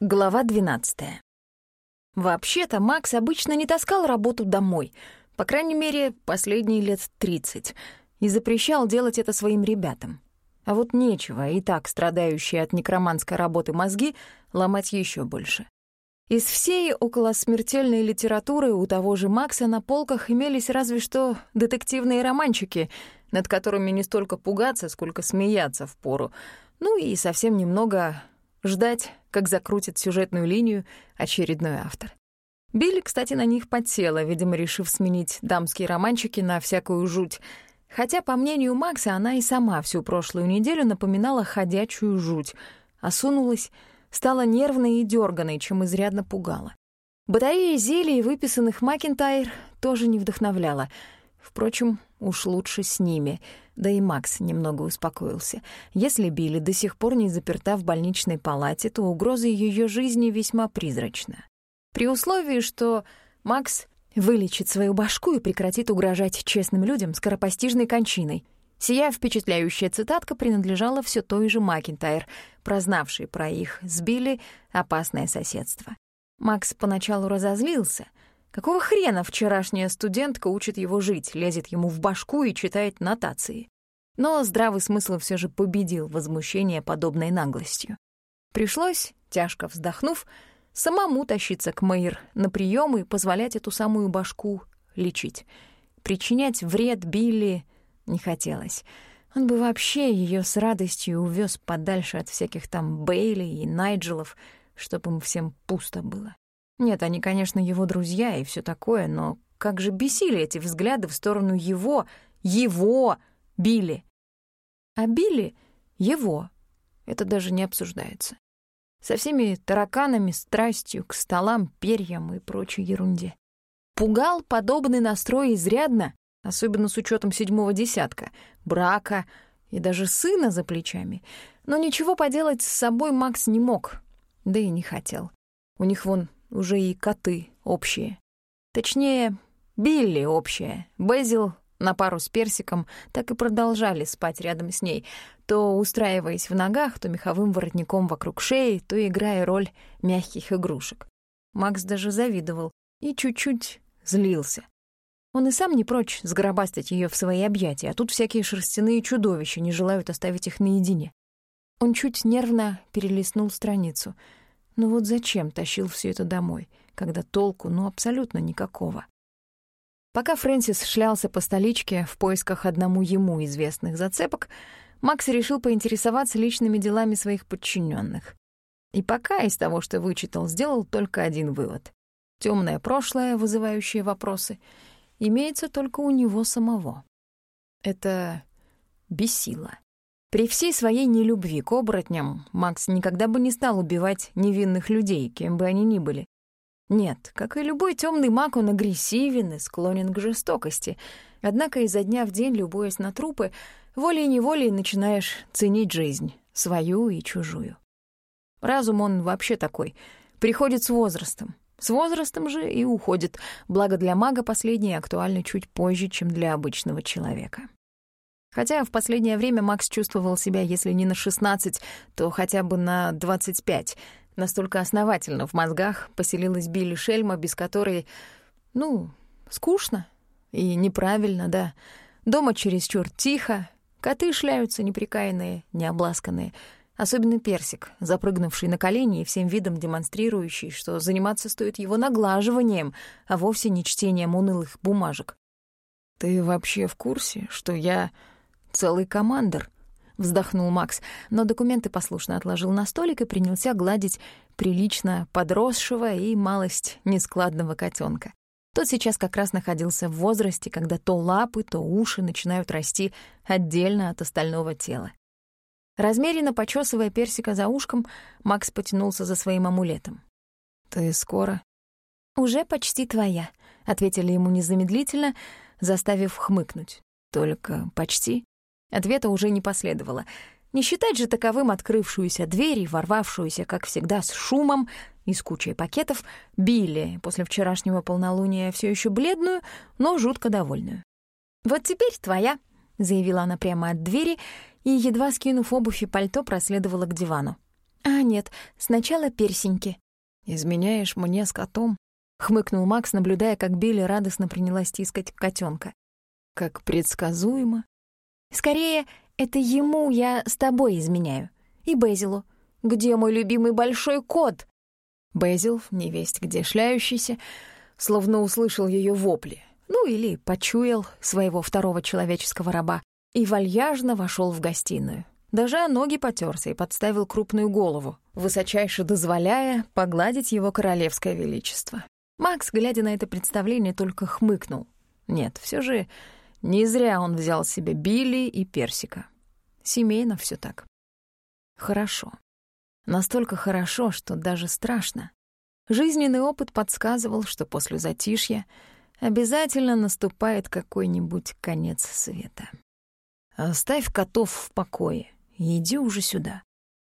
Глава 12. Вообще-то Макс обычно не таскал работу домой, по крайней мере, последние лет 30, и запрещал делать это своим ребятам. А вот нечего, и так страдающие от некроманской работы мозги, ломать еще больше. Из всей околосмертельной литературы у того же Макса на полках имелись разве что детективные романчики, над которыми не столько пугаться, сколько смеяться впору, ну и совсем немного ждать, как закрутит сюжетную линию очередной автор. Билли, кстати, на них подсела, видимо, решив сменить дамские романчики на всякую жуть. Хотя, по мнению Макса, она и сама всю прошлую неделю напоминала ходячую жуть. Осунулась, стала нервной и дерганой, чем изрядно пугала. Батарея зелий, выписанных Макентайр, тоже не вдохновляла. Впрочем, уж лучше с ними — да и Макс немного успокоился. Если Билли до сих пор не заперта в больничной палате, то угроза ее жизни весьма призрачна. При условии, что Макс вылечит свою башку и прекратит угрожать честным людям скоропостижной кончиной. Сия впечатляющая цитатка принадлежала все той же Макинтайр, прознавшей про их с Билли опасное соседство. Макс поначалу разозлился — Какого хрена вчерашняя студентка учит его жить, лезет ему в башку и читает нотации? Но здравый смысл все же победил возмущение подобной наглостью. Пришлось, тяжко вздохнув, самому тащиться к Мэйр на прием и позволять эту самую башку лечить. Причинять вред Билли не хотелось. Он бы вообще ее с радостью увез подальше от всяких там Бейли и Найджелов, чтобы им всем пусто было. Нет, они, конечно, его друзья и все такое, но как же бесили эти взгляды в сторону его, его, Билли. А Билли — его. Это даже не обсуждается. Со всеми тараканами, страстью к столам, перьям и прочей ерунде. Пугал подобный настрой изрядно, особенно с учетом седьмого десятка, брака и даже сына за плечами. Но ничего поделать с собой Макс не мог, да и не хотел. У них вон уже и коты общие. Точнее, Билли общая. Безил на пару с Персиком так и продолжали спать рядом с ней, то устраиваясь в ногах, то меховым воротником вокруг шеи, то играя роль мягких игрушек. Макс даже завидовал и чуть-чуть злился. Он и сам не прочь сгробастать ее в свои объятия, а тут всякие шерстяные чудовища не желают оставить их наедине. Он чуть нервно перелистнул страницу — ну вот зачем тащил все это домой, когда толку ну абсолютно никакого? Пока Фрэнсис шлялся по столичке в поисках одному ему известных зацепок, Макс решил поинтересоваться личными делами своих подчиненных. И пока из того, что вычитал, сделал только один вывод. Темное прошлое, вызывающее вопросы, имеется только у него самого. Это бесило. При всей своей нелюбви к оборотням Макс никогда бы не стал убивать невинных людей, кем бы они ни были. Нет, как и любой темный маг, он агрессивен и склонен к жестокости. Однако изо дня в день, любуясь на трупы, волей-неволей начинаешь ценить жизнь, свою и чужую. Разум он вообще такой, приходит с возрастом. С возрастом же и уходит, благо для мага последнее актуально чуть позже, чем для обычного человека. Хотя в последнее время Макс чувствовал себя, если не на 16, то хотя бы на 25. Настолько основательно в мозгах поселилась Билли Шельма, без которой, ну, скучно и неправильно, да. Дома чересчур тихо, коты шляются неприкаянные, необласканные. Особенно персик, запрыгнувший на колени и всем видом демонстрирующий, что заниматься стоит его наглаживанием, а вовсе не чтением унылых бумажек. «Ты вообще в курсе, что я целый командир», — вздохнул Макс, но документы послушно отложил на столик и принялся гладить прилично подросшего и малость нескладного котенка. Тот сейчас как раз находился в возрасте, когда то лапы, то уши начинают расти отдельно от остального тела. Размеренно почесывая персика за ушком, Макс потянулся за своим амулетом. «Ты скоро?» «Уже почти твоя», — ответили ему незамедлительно, заставив хмыкнуть. «Только почти?» Ответа уже не последовало. Не считать же таковым открывшуюся дверь и ворвавшуюся, как всегда, с шумом и с кучей пакетов, Билли, после вчерашнего полнолуния все еще бледную, но жутко довольную. «Вот теперь твоя», — заявила она прямо от двери и, едва скинув обувь и пальто, проследовала к дивану. «А нет, сначала персеньки». «Изменяешь мне с котом?» — хмыкнул Макс, наблюдая, как Билли радостно принялась тискать котенка. «Как предсказуемо». «Скорее, это ему я с тобой изменяю. И Безилу. Где мой любимый большой кот?» Безил, невесть где шляющийся, словно услышал ее вопли, ну или почуял своего второго человеческого раба, и вальяжно вошел в гостиную. Даже ноги потерся и подставил крупную голову, высочайше дозволяя погладить его королевское величество. Макс, глядя на это представление, только хмыкнул. Нет, все же не зря он взял себе Билли и Персика. Семейно все так. Хорошо. Настолько хорошо, что даже страшно. Жизненный опыт подсказывал, что после затишья обязательно наступает какой-нибудь конец света. «Оставь котов в покое иди уже сюда».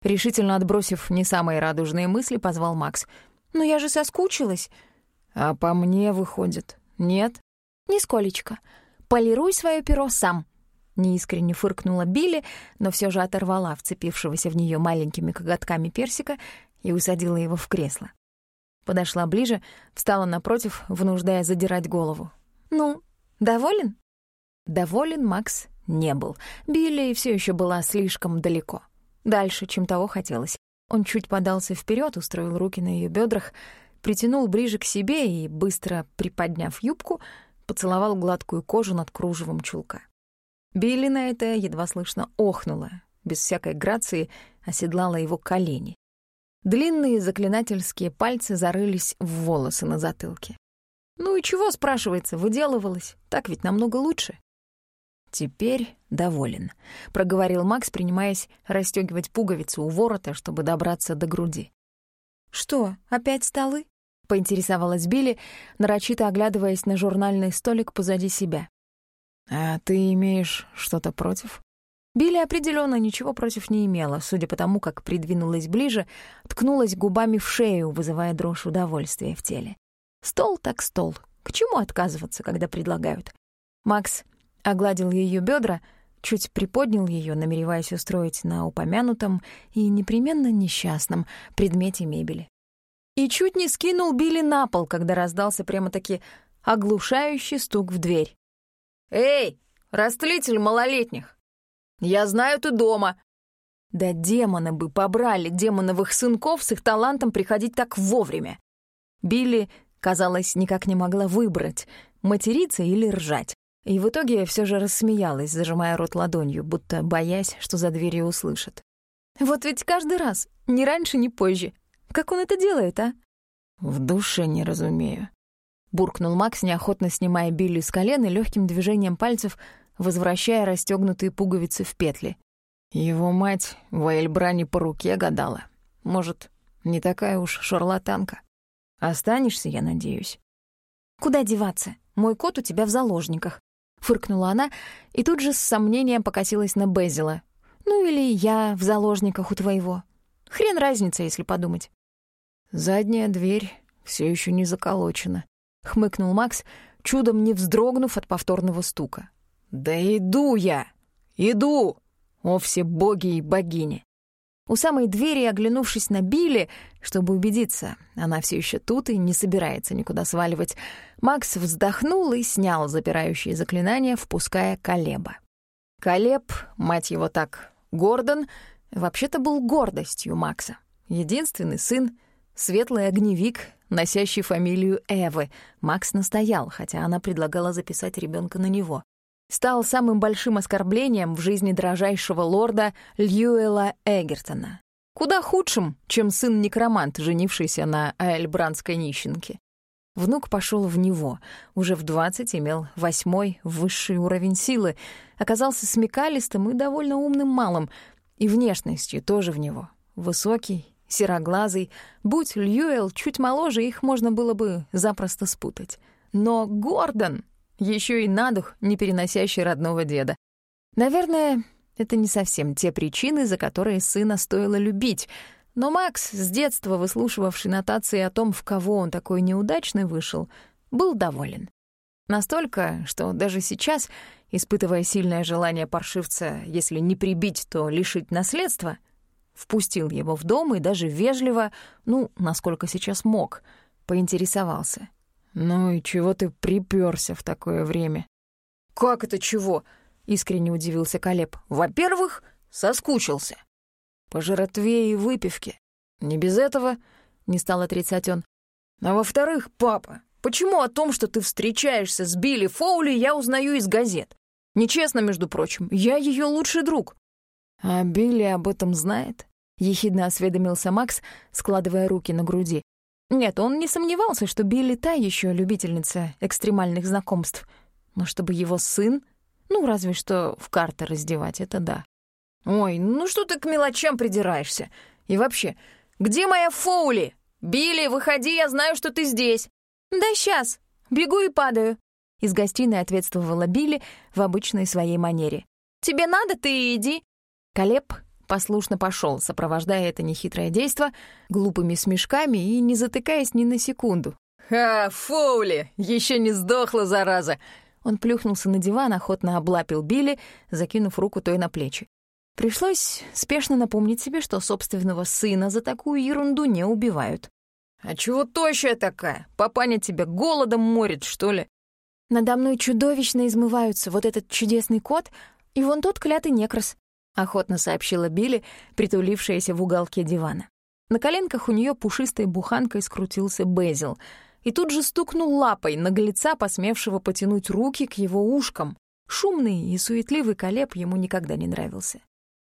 Решительно отбросив не самые радужные мысли, позвал Макс. «Но я же соскучилась». «А по мне, выходит, нет?» «Нисколечко. Полируй свое перо сам». Неискренне фыркнула Билли, но все же оторвала вцепившегося в нее маленькими коготками персика и усадила его в кресло. Подошла ближе, встала напротив, вынуждая задирать голову. «Ну, доволен?» Доволен Макс не был. Билли все еще была слишком далеко. Дальше, чем того хотелось. Он чуть подался вперед, устроил руки на ее бедрах, притянул ближе к себе и, быстро приподняв юбку, поцеловал гладкую кожу над кружевом чулка. Билли на это едва слышно охнула, без всякой грации оседлала его колени. Длинные заклинательские пальцы зарылись в волосы на затылке. Ну и чего, спрашивается, выделывалась? Так ведь намного лучше. «Теперь доволен», — проговорил Макс, принимаясь расстёгивать пуговицу у ворота, чтобы добраться до груди. «Что, опять столы?» — поинтересовалась Билли, нарочито оглядываясь на журнальный столик позади себя. «А ты имеешь что-то против?» Билли определенно ничего против не имела, судя по тому, как придвинулась ближе, ткнулась губами в шею, вызывая дрожь удовольствия в теле. Стол так стол. К чему отказываться, когда предлагают? Макс огладил ее бедра, чуть приподнял ее, намереваясь устроить на упомянутом и непременно несчастном предмете мебели. И чуть не скинул Билли на пол, когда раздался прямо-таки оглушающий стук в дверь. «Эй, растлитель малолетних! Я знаю, ты дома!» Да демоны бы побрали демоновых сынков с их талантом приходить так вовремя. Билли, казалось, никак не могла выбрать, материться или ржать. И в итоге все же рассмеялась, зажимая рот ладонью, будто боясь, что за дверью услышат. «Вот ведь каждый раз, ни раньше, ни позже. Как он это делает, а?» «В душе не разумею», — буркнул Макс, неохотно снимая Билли с колен и легким движением пальцев возвращая расстегнутые пуговицы в петли. Его мать в Эльбране по руке гадала. Может, не такая уж шарлатанка. Останешься, я надеюсь. «Куда деваться? Мой кот у тебя в заложниках», — фыркнула она и тут же с сомнением покосилась на Безила. «Ну или я в заложниках у твоего. Хрен разница, если подумать». «Задняя дверь все еще не заколочена», — хмыкнул Макс, чудом не вздрогнув от повторного стука. «Да иду я! Иду! О, все боги и богини!» У самой двери, оглянувшись на Билли, чтобы убедиться, она все еще тут и не собирается никуда сваливать, Макс вздохнул и снял запирающие заклинания, впуская Калеба. Калеб, мать его так, Гордон, вообще-то был гордостью Макса. Единственный сын, светлый огневик, носящий фамилию Эвы. Макс настоял, хотя она предлагала записать ребенка на него стал самым большим оскорблением в жизни дрожайшего лорда Льюэла Эгертона. Куда худшим, чем сын-некромант, женившийся на аэльбранской нищенке. Внук пошел в него, уже в двадцать имел восьмой высший уровень силы, оказался смекалистым и довольно умным малым, и внешностью тоже в него. Высокий, сероглазый, будь Льюэл чуть моложе, их можно было бы запросто спутать. Но Гордон еще и на дух, не переносящий родного деда. Наверное, это не совсем те причины, за которые сына стоило любить, но Макс, с детства выслушивавший нотации о том, в кого он такой неудачный вышел, был доволен. Настолько, что даже сейчас, испытывая сильное желание паршивца, если не прибить, то лишить наследства, впустил его в дом и даже вежливо, ну, насколько сейчас мог, поинтересовался. «Ну и чего ты припёрся в такое время?» «Как это чего?» — искренне удивился Колеб. «Во-первых, соскучился. По жратве и выпивке. Не без этого, — не стал отрицать он. А во-вторых, папа, почему о том, что ты встречаешься с Билли Фоули, я узнаю из газет? Нечестно, между прочим, я ее лучший друг. А Билли об этом знает? Ехидно осведомился Макс, складывая руки на груди. Нет, он не сомневался, что Билли та еще любительница экстремальных знакомств. Но чтобы его сын, ну, разве что в карты раздевать, это да. «Ой, ну что ты к мелочам придираешься? И вообще, где моя Фоули? Билли, выходи, я знаю, что ты здесь». «Да сейчас, бегу и падаю», — из гостиной ответствовала Билли в обычной своей манере. «Тебе надо, ты иди». Колеб послушно пошел, сопровождая это нехитрое действо глупыми смешками и не затыкаясь ни на секунду. «Ха, Фоули, еще не сдохла, зараза!» Он плюхнулся на диван, охотно облапил Билли, закинув руку той на плечи. Пришлось спешно напомнить себе, что собственного сына за такую ерунду не убивают. «А чего тощая такая? Папаня тебя голодом морит, что ли?» «Надо мной чудовищно измываются вот этот чудесный кот и вон тот клятый некрас», — охотно сообщила Билли, притулившаяся в уголке дивана. На коленках у нее пушистой буханкой скрутился Безил и тут же стукнул лапой наглеца, посмевшего потянуть руки к его ушкам. Шумный и суетливый Колеб ему никогда не нравился.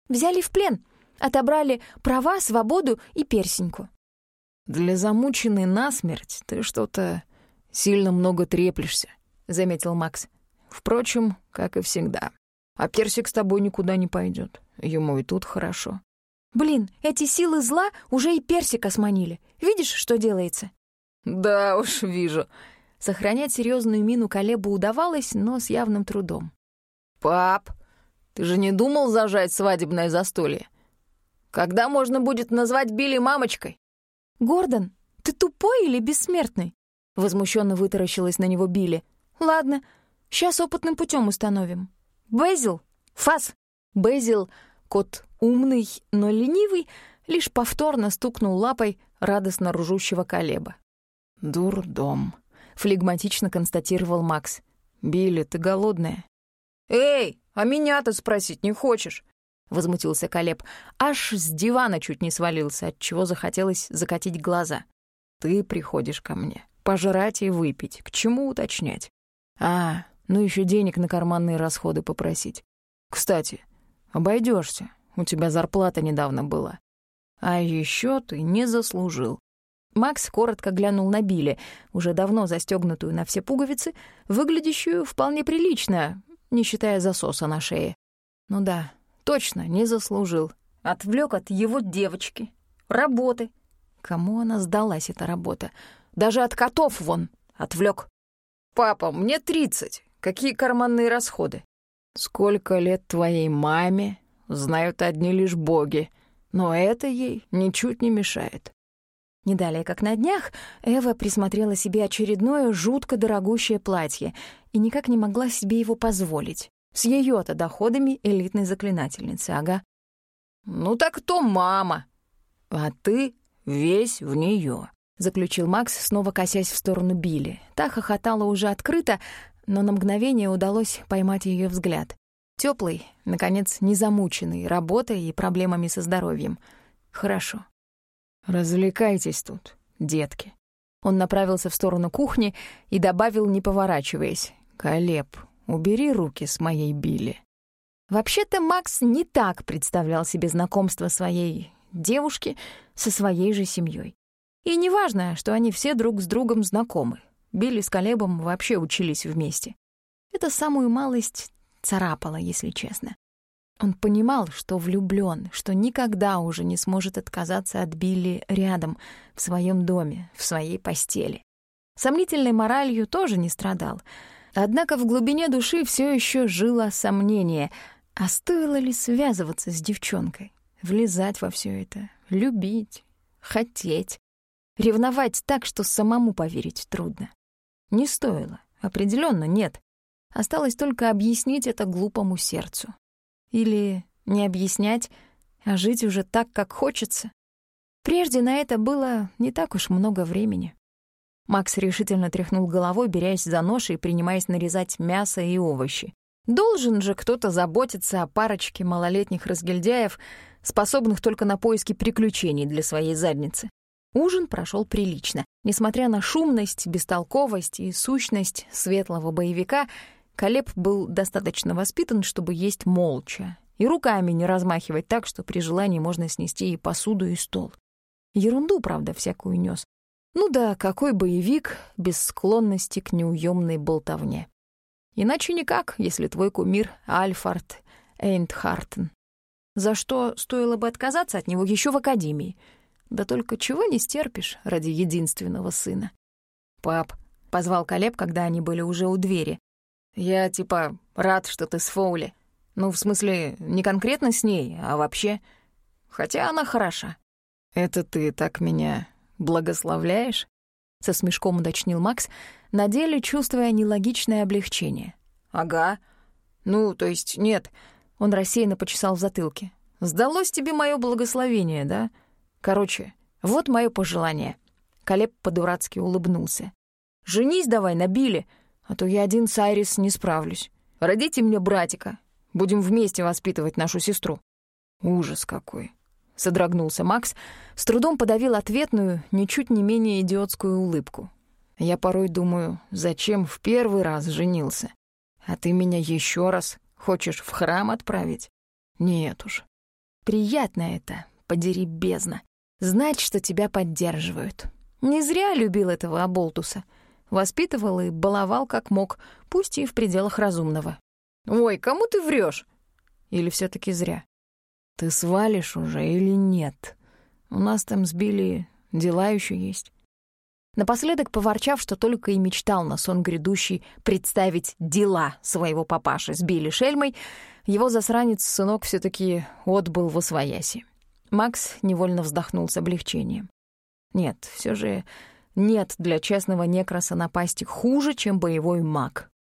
Взяли в плен, отобрали права, свободу и персеньку. «Для замученной насмерть ты что-то сильно много треплешься», — заметил Макс. «Впрочем, как и всегда. А персик с тобой никуда не пойдет. Ему и тут хорошо». «Блин, эти силы зла уже и персика сманили. Видишь, что делается?» «Да уж, вижу». Сохранять серьезную мину Колебу удавалось, но с явным трудом. «Пап, ты же не думал зажать свадебное застолье? Когда можно будет назвать Билли мамочкой? Гордон, ты тупой или бессмертный? Возмущенно вытаращилась на него Билли. Ладно, сейчас опытным путем установим. Безил, фас. Безил, кот умный, но ленивый, лишь повторно стукнул лапой радостно ржущего Колеба. «Дурдом», — флегматично констатировал Макс. «Билли, ты голодная?» «Эй, а меня-то спросить не хочешь?» — возмутился Колеб. Аж с дивана чуть не свалился, от чего захотелось закатить глаза. «Ты приходишь ко мне. Пожрать и выпить. К чему уточнять? А, ну еще денег на карманные расходы попросить. Кстати, обойдешься. У тебя зарплата недавно была. А еще ты не заслужил». Макс коротко глянул на Билли, уже давно застегнутую на все пуговицы, выглядящую вполне прилично, не считая засоса на шее. Ну да, точно, не заслужил. Отвлек от его девочки, работы. Кому она сдалась, эта работа? Даже от котов вон отвлек. «Папа, мне тридцать. Какие карманные расходы?» «Сколько лет твоей маме, знают одни лишь боги, но это ей ничуть не мешает». Не далее, как на днях, Эва присмотрела себе очередное жутко дорогущее платье и никак не могла себе его позволить. С ее то доходами элитной заклинательницы, ага. «Ну так то мама, а ты весь в нее, заключил Макс, снова косясь в сторону Билли. Та хохотала уже открыто, но на мгновение удалось поймать ее взгляд. Теплый, наконец, незамученный работой и проблемами со здоровьем. Хорошо. «Развлекайтесь тут, детки». Он направился в сторону кухни и добавил, не поворачиваясь. «Колеб, убери руки с моей Билли». Вообще-то Макс не так представлял себе знакомство своей девушки со своей же семьей. И неважно, что они все друг с другом знакомы. Билли с Колебом вообще учились вместе. Это самую малость царапало, если честно. Он понимал, что влюблён, что никогда уже не сможет отказаться от Билли рядом, в своем доме, в своей постели. Сомнительной моралью тоже не страдал. Однако в глубине души всё ещё жило сомнение, а стоило ли связываться с девчонкой, влезать во всё это, любить, хотеть, ревновать так, что самому поверить трудно. Не стоило, определённо нет. Осталось только объяснить это глупому сердцу. Или не объяснять, а жить уже так, как хочется. Прежде на это было не так уж много времени. Макс решительно тряхнул головой, берясь за нож и принимаясь нарезать мясо и овощи. Должен же кто-то заботиться о парочке малолетних разгильдяев, способных только на поиски приключений для своей задницы. Ужин прошел прилично. Несмотря на шумность, бестолковость и сущность светлого боевика, Колеб был достаточно воспитан, чтобы есть молча, и руками не размахивать так, что при желании можно снести и посуду, и стол. Ерунду, правда, всякую нес. Ну да, какой боевик без склонности к неуемной болтовне. Иначе никак, если твой кумир Альфард Эйнтхартен. За что стоило бы отказаться от него еще в академии. Да только чего не стерпишь ради единственного сына. «Пап», — позвал Колеб, когда они были уже у двери. «Я, типа, рад, что ты с Фоули. Ну, в смысле, не конкретно с ней, а вообще. Хотя она хороша». «Это ты так меня благословляешь?» — со смешком уточнил Макс, на деле чувствуя нелогичное облегчение. «Ага. Ну, то есть нет». Он рассеянно почесал в затылке. «Сдалось тебе мое благословение, да? Короче, вот мое пожелание». Колеб по-дурацки улыбнулся. «Женись давай на Биле, а то я один с Айрис не справлюсь. Родите мне братика. Будем вместе воспитывать нашу сестру». «Ужас какой!» — содрогнулся Макс, с трудом подавил ответную, ничуть не менее идиотскую улыбку. «Я порой думаю, зачем в первый раз женился? А ты меня еще раз хочешь в храм отправить? Нет уж. Приятно это, подери бездна. Знать, что тебя поддерживают. Не зря любил этого оболтуса. Воспитывал и баловал как мог, пусть и в пределах разумного. «Ой, кому ты врешь? Или все таки зря?» Ты свалишь уже или нет? У нас там сбили, дела еще есть. Напоследок, поворчав, что только и мечтал на сон грядущий представить дела своего папаши с Билли Шельмой, его засранец-сынок все таки отбыл во свояси. Макс невольно вздохнул с облегчением. Нет, все же нет для честного некраса напасти хуже, чем боевой маг.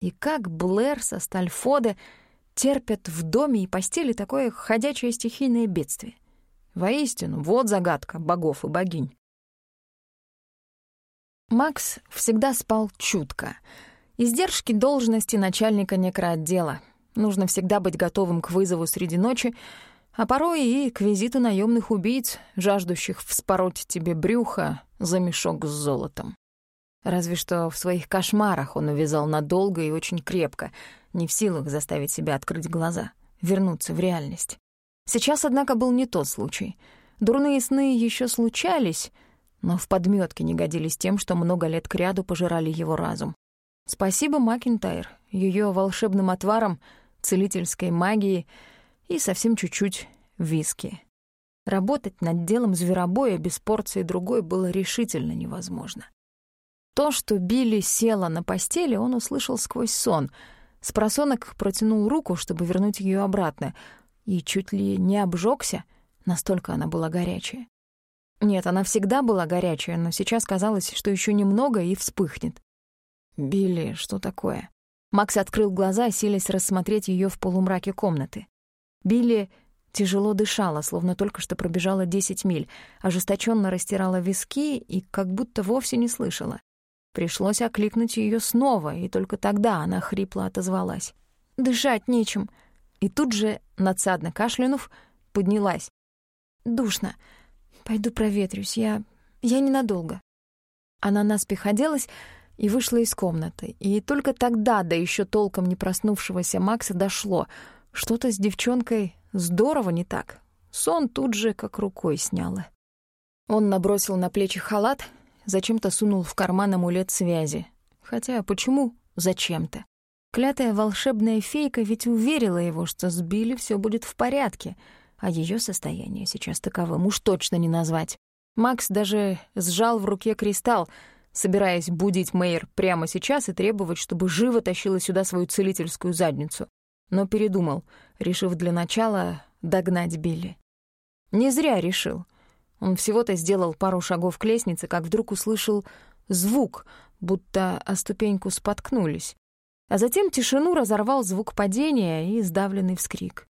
И как Блэр со Стальфода терпят в доме и постели такое ходячее стихийное бедствие. Воистину, вот загадка богов и богинь. Макс всегда спал чутко. Издержки должности начальника некроотдела. Нужно всегда быть готовым к вызову среди ночи, а порой и к визиту наемных убийц, жаждущих вспороть тебе брюхо за мешок с золотом. Разве что в своих кошмарах он увязал надолго и очень крепко — не в силах заставить себя открыть глаза, вернуться в реальность. Сейчас, однако, был не тот случай. Дурные сны еще случались, но в подметке не годились тем, что много лет кряду пожирали его разум. Спасибо Макинтайр, ее волшебным отваром, целительской магией и совсем чуть-чуть виски. Работать над делом зверобоя без порции другой было решительно невозможно. То, что Билли села на постели, он услышал сквозь сон — Спросонок протянул руку, чтобы вернуть ее обратно, и чуть ли не обжегся, настолько она была горячая. Нет, она всегда была горячая, но сейчас казалось, что еще немного и вспыхнет. «Билли, что такое?» Макс открыл глаза, силясь рассмотреть ее в полумраке комнаты. Билли тяжело дышала, словно только что пробежала десять миль, ожесточенно растирала виски и как будто вовсе не слышала. Пришлось окликнуть ее снова, и только тогда она хрипло отозвалась. «Дышать нечем». И тут же, надсадно кашлянув, поднялась. «Душно. Пойду проветрюсь. Я... я ненадолго». Она наспех оделась и вышла из комнаты. И только тогда до еще толком не проснувшегося Макса дошло. Что-то с девчонкой здорово не так. Сон тут же как рукой сняло. Он набросил на плечи халат — зачем-то сунул в карман амулет связи. Хотя почему зачем-то? Клятая волшебная фейка ведь уверила его, что с Билли всё будет в порядке, а её состояние сейчас таковым уж точно не назвать. Макс даже сжал в руке кристалл, собираясь будить Мэйр прямо сейчас и требовать, чтобы живо тащила сюда свою целительскую задницу. Но передумал, решив для начала догнать Билли. Не зря решил — он всего-то сделал пару шагов к лестнице, как вдруг услышал звук, будто о ступеньку споткнулись. А затем тишину разорвал звук падения и сдавленный вскрик.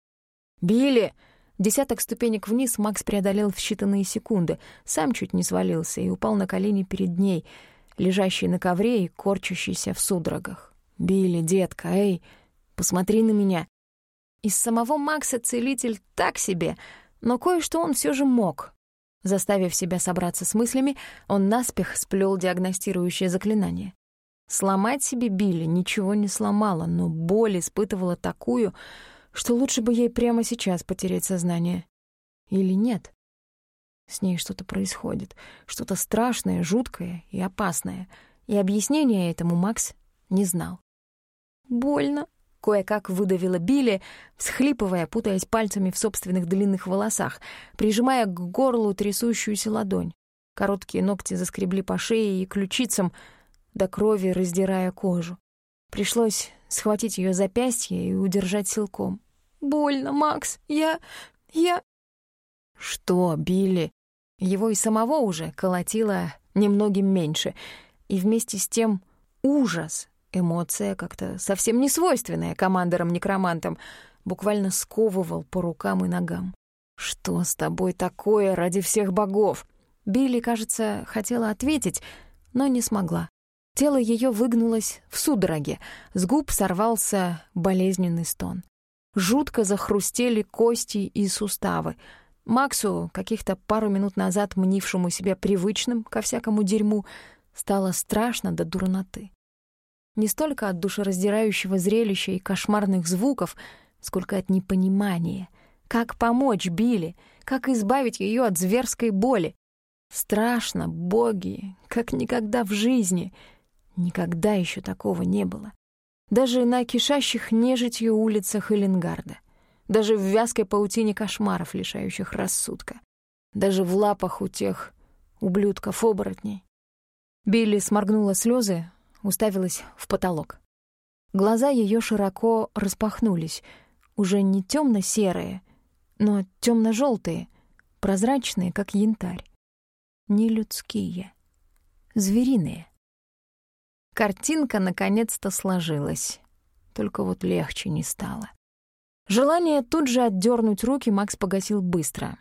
«Билли!» — Десяток ступенек вниз Макс преодолел в считанные секунды, сам чуть не свалился и упал на колени перед ней, лежащей на ковре и корчащейся в судорогах. «Билли, детка, эй, посмотри на меня!» Из самого Макса целитель так себе, но кое-что он все же мог. Заставив себя собраться с мыслями, он наспех сплел диагностирующее заклинание. Сломать себе Билли ничего не сломала, но боль испытывала такую, что лучше бы ей прямо сейчас потерять сознание. Или нет? С ней что-то происходит, что-то страшное, жуткое и опасное, и объяснения этому Макс не знал. «Больно», — кое-как выдавила Билли, всхлипывая, путаясь пальцами в собственных длинных волосах, прижимая к горлу трясущуюся ладонь. Короткие ногти заскребли по шее и ключицам, до крови раздирая кожу. Пришлось схватить ее запястье и удержать силком. «Больно, Макс, я... я...» «Что, Билли?» Его и самого уже колотило немногим меньше, и вместе с тем ужас, эмоция как-то совсем не свойственная командорам-некромантам, буквально сковывал по рукам и ногам. «Что с тобой такое ради всех богов?» Билли, кажется, хотела ответить, но не смогла. Тело ее выгнулось в судороге, с губ сорвался болезненный стон. Жутко захрустели кости и суставы. Максу, каких-то пару минут назад мнившему себя привычным ко всякому дерьму, стало страшно до дурноты. Не столько от душераздирающего зрелища и кошмарных звуков, сколько от непонимания. Как помочь Билли? Как избавить ее от зверской боли? Страшно, боги, как никогда в жизни — Никогда еще такого не было. Даже на кишащих нежитью улицах Эленгарда. Даже в вязкой паутине кошмаров, лишающих рассудка. Даже в лапах у тех ублюдков-оборотней. Билли сморгнула слезы, уставилась в потолок. Глаза ее широко распахнулись, уже не темно серые но темно желтые прозрачные, как янтарь. Не людские, звериные. Картинка наконец-то сложилась. Только вот легче не стало. Желание тут же отдернуть руки Макс погасил быстро.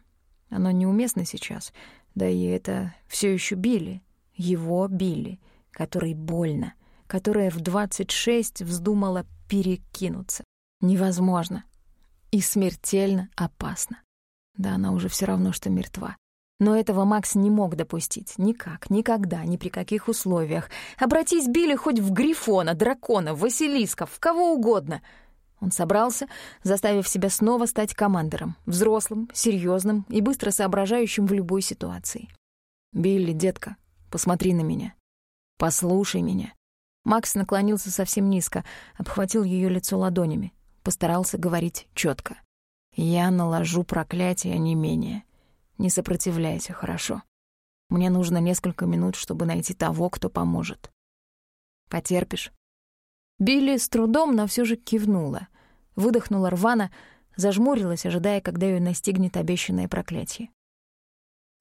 Оно неуместно сейчас. Да и это все еще Билли. Его Билли, который больно, которая в 26 вздумала перекинуться. Невозможно. И смертельно опасно. Да она уже все равно, что мертва. Но этого Макс не мог допустить. Никак, никогда, ни при каких условиях. Обратись Билли хоть в Грифона, Дракона, Василиска, в кого угодно. Он собрался, заставив себя снова стать командором. Взрослым, серьезным и быстро соображающим в любой ситуации. «Билли, детка, посмотри на меня. Послушай меня». Макс наклонился совсем низко, обхватил ее лицо ладонями. Постарался говорить четко. «Я наложу проклятие не менее. Не сопротивляйся, хорошо? Мне нужно несколько минут, чтобы найти того, кто поможет. Потерпишь?» Билли с трудом, но все же кивнула. Выдохнула рвано, зажмурилась, ожидая, когда ее настигнет обещанное проклятие.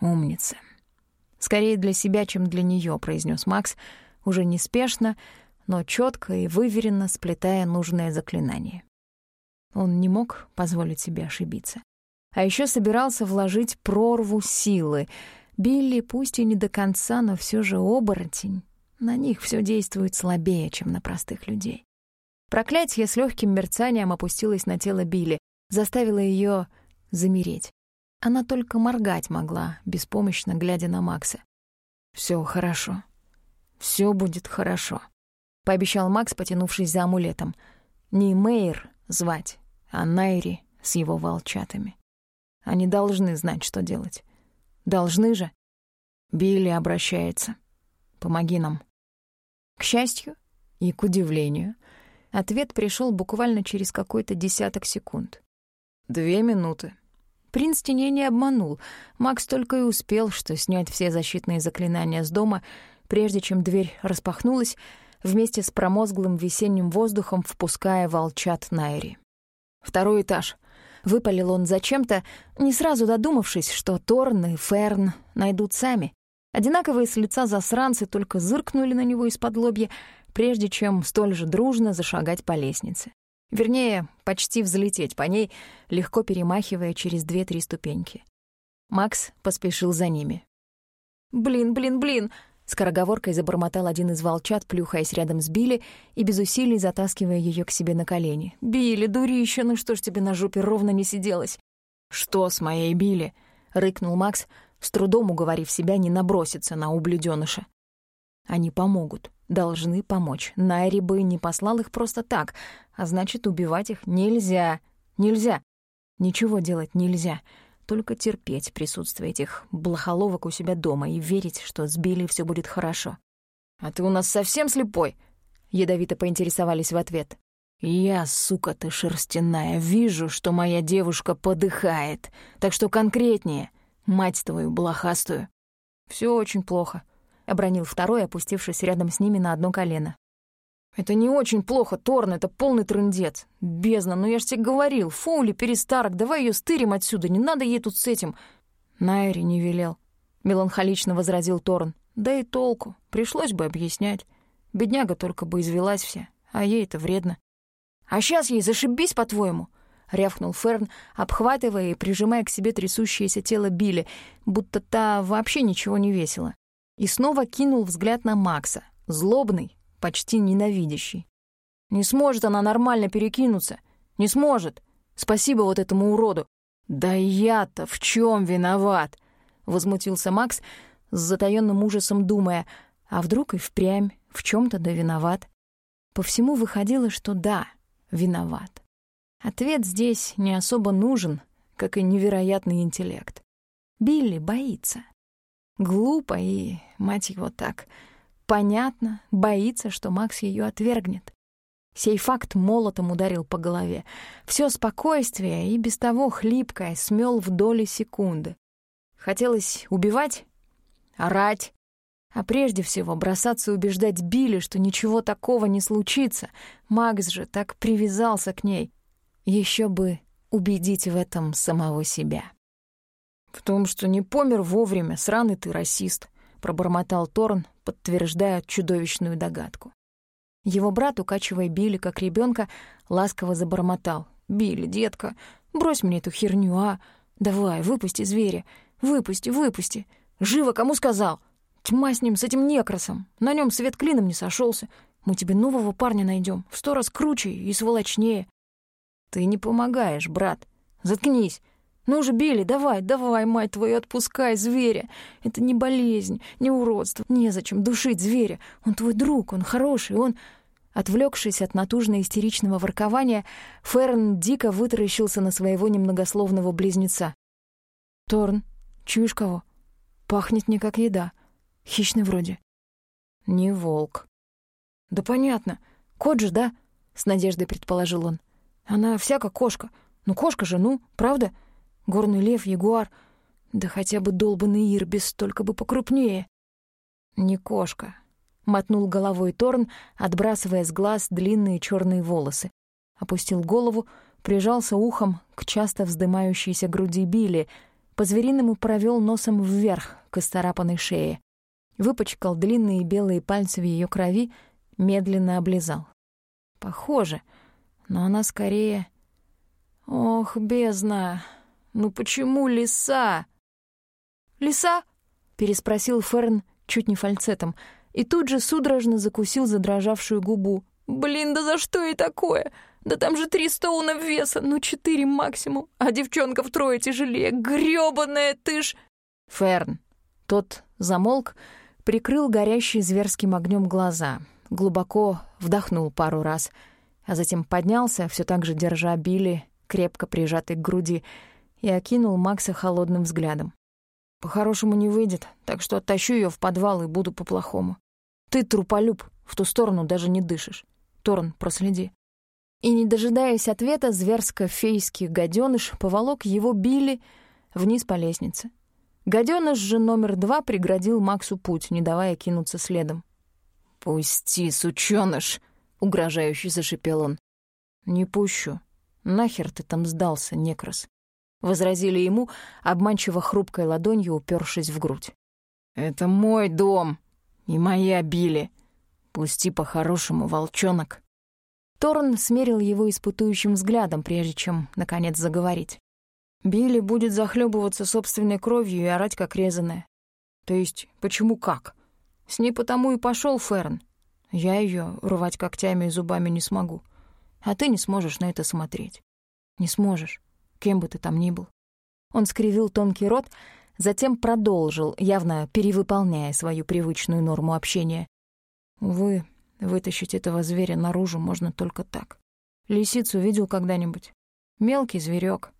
«Умница. Скорее для себя, чем для нее, произнес Макс, уже неспешно, но четко и выверенно сплетая нужное заклинание. Он не мог позволить себе ошибиться. А еще собирался вложить прорву силы. Билли, пусть и не до конца, но все же оборотень. На них все действует слабее, чем на простых людей. Проклятие с легким мерцанием опустилось на тело Билли, заставило ее замереть. Она только моргать могла, беспомощно глядя на Макса. Все хорошо. Все будет хорошо», — пообещал Макс, потянувшись за амулетом. «Не Мэйр звать, а Найри с его волчатами». Они должны знать, что делать. Должны же. Билли обращается. Помоги нам. К счастью и к удивлению, ответ пришел буквально через какой-то десяток секунд. Две минуты. Принц теней не обманул. Макс только и успел, что снять все защитные заклинания с дома, прежде чем дверь распахнулась, вместе с промозглым весенним воздухом впуская волчат Найри. Второй этаж — Выпалил он зачем-то, не сразу додумавшись, что Торн и Ферн найдут сами. Одинаковые с лица засранцы только зыркнули на него из-под лобья, прежде чем столь же дружно зашагать по лестнице. Вернее, почти взлететь по ней, легко перемахивая через две-три ступеньки. Макс поспешил за ними. «Блин, блин, блин!» Скороговоркой забормотал один из волчат, плюхаясь рядом с Билли и без усилий затаскивая ее к себе на колени. «Билли, дурище, ну что ж тебе на жопе ровно не сиделось?» «Что с моей Билли?» — рыкнул Макс, с трудом уговорив себя не наброситься на ублюдёныша. «Они помогут, должны помочь. Найри бы не послал их просто так, а значит, убивать их нельзя. Нельзя. Ничего делать нельзя только терпеть присутствие этих блохоловок у себя дома и верить, что с Билли всё будет хорошо. «А ты у нас совсем слепой?» — ядовито поинтересовались в ответ. «Я, сука ты шерстяная, вижу, что моя девушка подыхает, так что конкретнее, мать твою блохастую». «Всё очень плохо», — обронил второй, опустившись рядом с ними на одно колено. «Это не очень плохо, Торн, это полный трындец. Бездна, ну я ж тебе говорил, Фоули перестарок, давай ее стырим отсюда, не надо ей тут с этим». Найри не велел. Меланхолично возразил Торн. Да и толку, пришлось бы объяснять. Бедняга только бы извелась вся, а ей это вредно. «А сейчас ей зашибись, по-твоему?» — рявкнул Ферн, обхватывая и прижимая к себе трясущееся тело Билли, будто та вообще ничего не весила. И снова кинул взгляд на Макса, злобный, почти ненавидящий. Не сможет она нормально перекинуться. Не сможет. Спасибо вот этому уроду. Да я-то в чем виноват? Возмутился Макс с затаённым ужасом, думая, а вдруг и впрямь в чем то да виноват. По всему выходило, что да, виноват. Ответ здесь не особо нужен, как и невероятный интеллект. Билли боится. Глупо и, мать его, так Понятно, боится, что Макс ее отвергнет. Сей факт молотом ударил по голове. Все спокойствие и без того хлипкое смел в доли секунды. Хотелось убивать, орать, а прежде всего бросаться убеждать Билли, что ничего такого не случится. Макс же так привязался к ней. Еще бы убедить в этом самого себя. В том, что не помер вовремя, сраный ты расист —— пробормотал Торн, подтверждая чудовищную догадку. Его брат, укачивая Билли как ребенка, ласково забормотал. «Билли, детка, брось мне эту херню, а? Давай, выпусти зверя, выпусти, выпусти. Живо, кому сказал? Тьма с ним, с этим некросом. На нем свет клином не сошелся. Мы тебе нового парня найдем, в сто раз круче и сволочнее». «Ты не помогаешь, брат. Заткнись. Ну же, Билли, давай, давай, мать твою, отпускай зверя. Это не болезнь, не уродство. Незачем душить зверя. Он твой друг, он хороший, он...» Отвлекшись от натужно-истеричного воркования, Ферн дико вытаращился на своего немногословного близнеца. «Торн, чуешь кого? Пахнет не как еда. Хищный вроде». «Не волк». «Да понятно. Кот же, да?» — с надеждой предположил он. «Она вся как кошка. Ну, кошка же, ну, правда?» Горный лев, ягуар, да хотя бы долбанный ирбис, только бы покрупнее. Не кошка. Мотнул головой Торн, отбрасывая с глаз длинные черные волосы. Опустил голову, прижался ухом к часто вздымающейся груди Билли, по-звериному провел носом вверх к исцарапанной шее. Выпачкал длинные белые пальцы в ее крови, медленно облизал. Похоже, но она скорее... Ох, бездна! Ну почему лиса? Лиса? переспросил Ферн чуть не фальцетом и тут же судорожно закусил задрожавшую губу. Блин, да за что и такое? Да там же три стоуна веса, ну четыре максимум, а девчонка втрое тяжелее. Грёбаная ты ж... Ферн. Тот замолк, прикрыл горящие зверским огнем глаза, глубоко вдохнул пару раз, а затем поднялся, все так же держа Билли, крепко прижатый к груди, и окинул Макса холодным взглядом. «По-хорошему не выйдет, так что оттащу ее в подвал и буду по-плохому. Ты, труполюб, в ту сторону даже не дышишь. Торн, проследи». И, не дожидаясь ответа, зверско-фейский гаденыш поволок его Билли вниз по лестнице. Гаденыш же номер два преградил Максу путь, не давая кинуться следом. «Пусти, сучёныш!» — угрожающе зашипел он. «Не пущу. Нахер ты там сдался, некрас?» — возразили ему, обманчиво хрупкой ладонью упершись в грудь. «Это мой дом и моя Билли. Пусти по-хорошему, волчонок». Торн смерил его испытующим взглядом, прежде чем, наконец, заговорить. Билли будет захлебываться собственной кровью и орать, как резаная. То есть, почему как? С ней потому и пошел Ферн. Я ее рвать когтями и зубами не смогу. А ты не сможешь на это смотреть. Не сможешь, кем бы ты там ни был. Он скривил тонкий рот, затем продолжил, явно перевыполняя свою привычную норму общения. Увы, вытащить этого зверя наружу можно только так. Лисицу видел когда-нибудь? Мелкий зверек,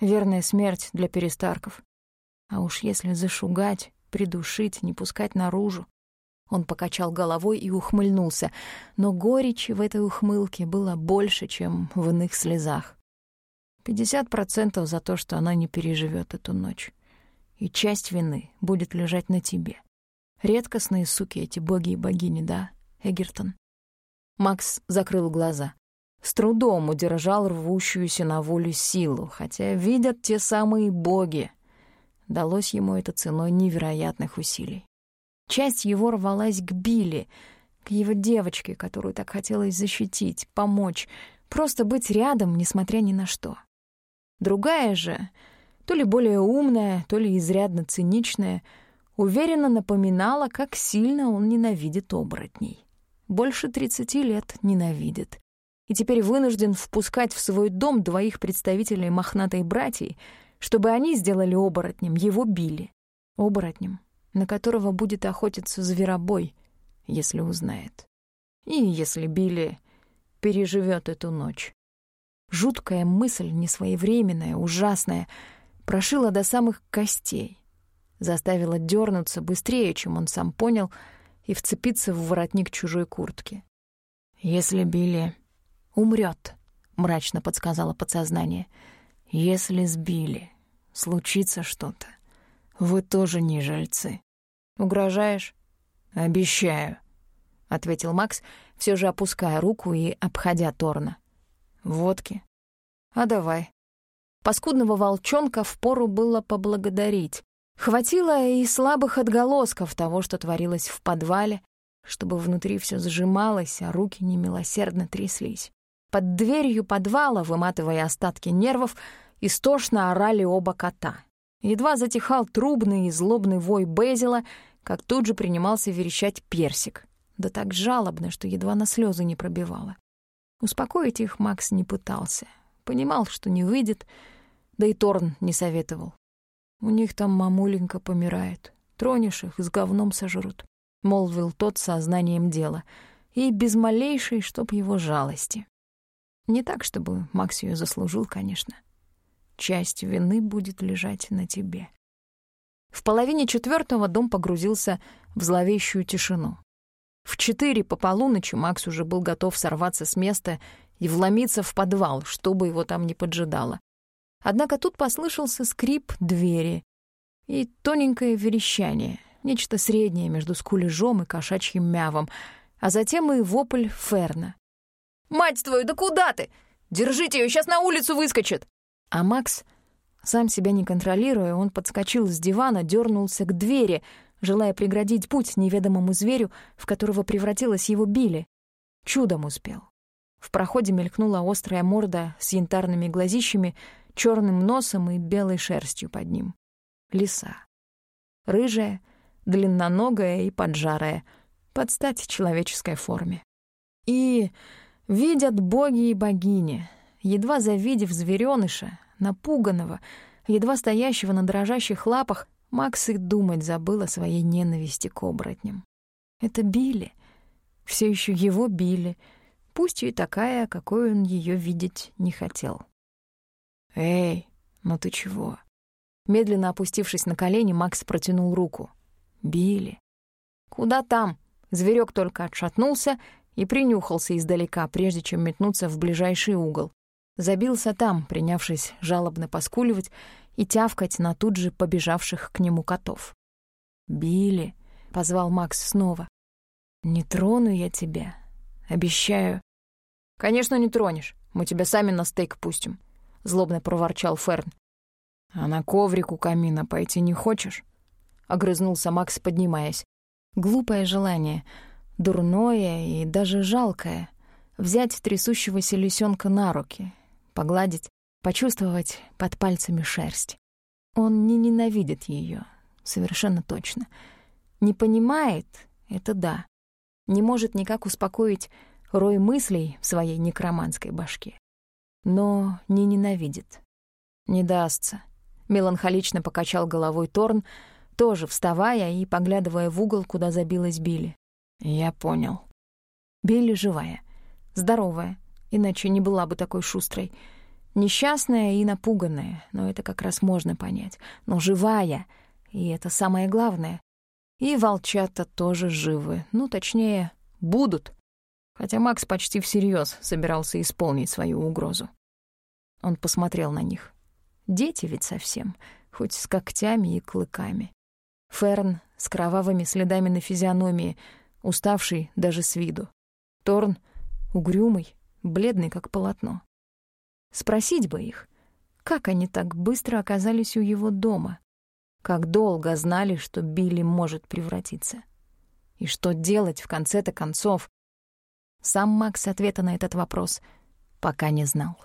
Верная смерть для перестарков. А уж если зашугать, придушить, не пускать наружу. Он покачал головой и ухмыльнулся, но горечи в этой ухмылке было больше, чем в иных слезах. Пятьдесят процентов за то, что она не переживет эту ночь. И часть вины будет лежать на тебе. Редкостные суки эти боги и богини, да, Эгертон? Макс закрыл глаза с трудом удержал рвущуюся на волю силу, хотя видят те самые боги. Далось ему это ценой невероятных усилий. Часть его рвалась к Билли, к его девочке, которую так хотелось защитить, помочь, просто быть рядом, несмотря ни на что. Другая же, то ли более умная, то ли изрядно циничная, уверенно напоминала, как сильно он ненавидит оборотней. Больше тридцати лет ненавидит и теперь вынужден впускать в свой дом двоих представителей мохнатой братьей, чтобы они сделали оборотнем, его били. Оборотнем, на которого будет охотиться зверобой, если узнает. И если Билли переживет эту ночь. Жуткая мысль, несвоевременная, ужасная, прошила до самых костей, заставила дернуться быстрее, чем он сам понял, и вцепиться в воротник чужой куртки. Если Билли умрет, мрачно подсказало подсознание. Если сбили, случится что-то. Вы тоже не жильцы. Угрожаешь? Обещаю, ответил Макс, все же опуская руку и обходя Торна. Водки. А давай. Паскудного волчонка впору было поблагодарить. Хватило и слабых отголосков того, что творилось в подвале, чтобы внутри все сжималось, а руки немилосердно тряслись. Под дверью подвала, выматывая остатки нервов, истошно орали оба кота. Едва затихал трубный и злобный вой Безила, как тут же принимался верещать персик. Да так жалобно, что едва на слезы не пробивало. Успокоить их Макс не пытался. Понимал, что не выйдет, да и Торн не советовал. У них там мамуленька помирает. Тронешь их, с говном сожрут, — молвил тот сознанием дела, и без малейшей, чтоб его жалости. Не так, чтобы Макс ее заслужил, конечно. Часть вины будет лежать на тебе. В половине четвертого дом погрузился в зловещую тишину. В четыре по полуночи Макс уже был готов сорваться с места и вломиться в подвал, чтобы его там не поджидало. Однако тут послышался скрип двери и тоненькое верещание, нечто среднее между скулежом и кошачьим мявом, а затем и вопль Ферна. Мать твою, да куда ты? Держите ее, сейчас на улицу выскочит!» А Макс, сам себя не контролируя, он подскочил с дивана, дернулся к двери, желая преградить путь неведомому зверю, в которого превратилась его Билли. Чудом успел. В проходе мелькнула острая морда с янтарными глазищами, черным носом и белой шерстью под ним. Лиса. Рыжая, длинноногая и поджарая, под стать человеческой форме. И Видят боги и богини. Едва завидев зверёныша, напуганного, едва стоящего на дрожащих лапах, Макс и думать забыл о своей ненависти к оборотням. Это Билли. Все еще его Билли. Пусть и такая, какой он ее видеть не хотел. «Эй, ну ты чего?» Медленно опустившись на колени, Макс протянул руку. «Билли». «Куда там?» Зверек только отшатнулся и принюхался издалека, прежде чем метнуться в ближайший угол. Забился там, принявшись жалобно поскуливать и тявкать на тут же побежавших к нему котов. «Билли», — позвал Макс снова, — «не трону я тебя, обещаю». «Конечно, не тронешь, мы тебя сами на стейк пустим», — злобно проворчал Ферн. «А на коврик у камина пойти не хочешь?» — огрызнулся Макс, поднимаясь. Глупое желание — дурное и даже жалкое. взять трясущегося лисенка на руки, погладить, почувствовать под пальцами шерсть. Он не ненавидит ее, совершенно точно. Не понимает — это да. Не может никак успокоить рой мыслей в своей некроманской башке. Но не ненавидит. Не дастся. Меланхолично покачал головой Торн, тоже вставая и поглядывая в угол, куда забилась Билли. Я понял. Билли живая, здоровая, иначе не была бы такой шустрой. Несчастная и напуганная, но это как раз можно понять. Но живая, и это самое главное. И волчата тоже живы, ну, точнее, будут. Хотя Макс почти всерьез собирался исполнить свою угрозу. Он посмотрел на них. Дети ведь совсем, хоть с когтями и клыками. Ферн с кровавыми следами на физиономии, уставший даже с виду. Торн угрюмый, бледный как полотно. Спросить бы их, как они так быстро оказались у его дома, как долго знали, что Билли может превратиться. И что делать в конце-то концов? Сам Макс ответа на этот вопрос пока не знал.